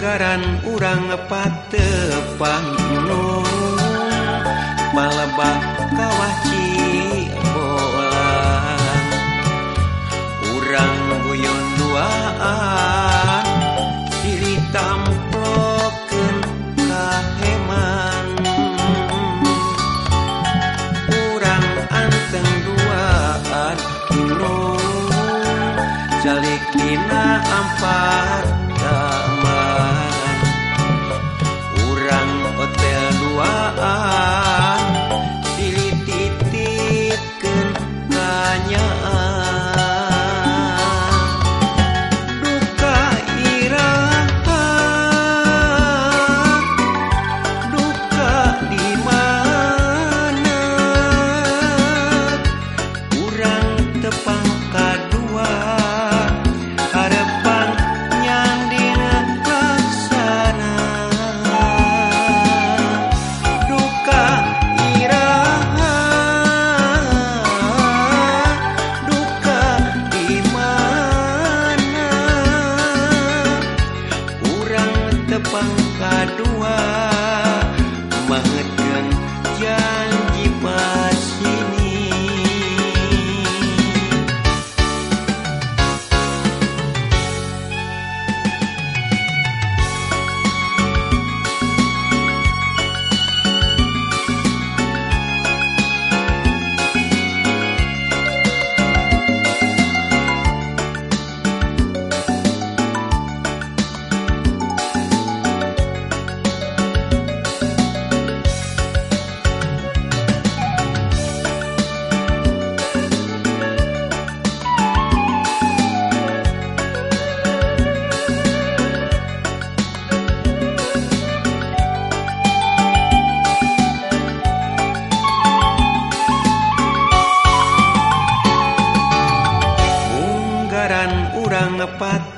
anggaran urang ngepatepan malebak kawahci bola urang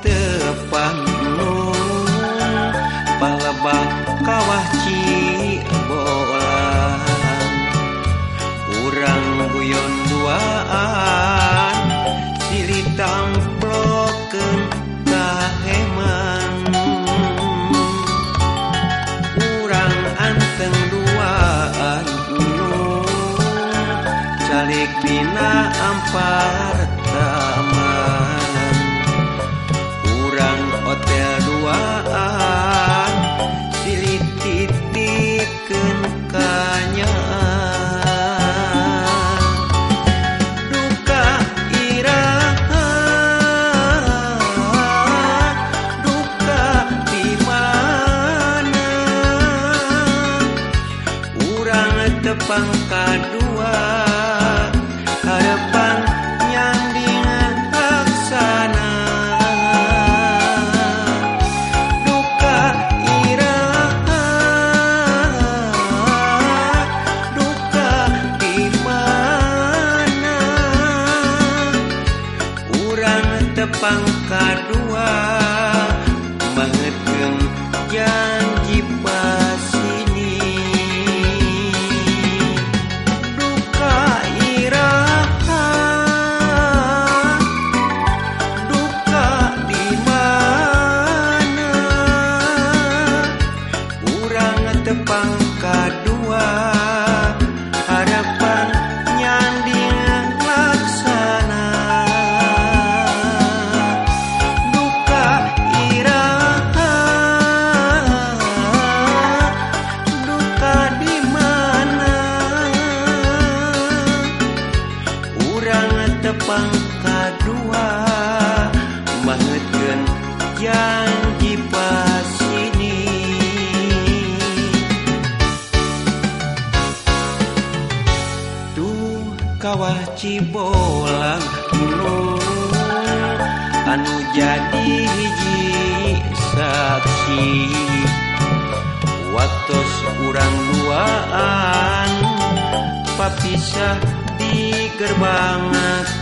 tepangmu palebah kawah cibolang. Urang guyon duaan silih tamplokeun kaheman urang anteng duaan nu calik dina ampar depan kedua hadapan yang dengan laksana. Duka iraha. Duka di mana? Urang depan kedua cibolang gunung anu jadi hiji saksi. Waktu kurang duaan papisah di gerbang.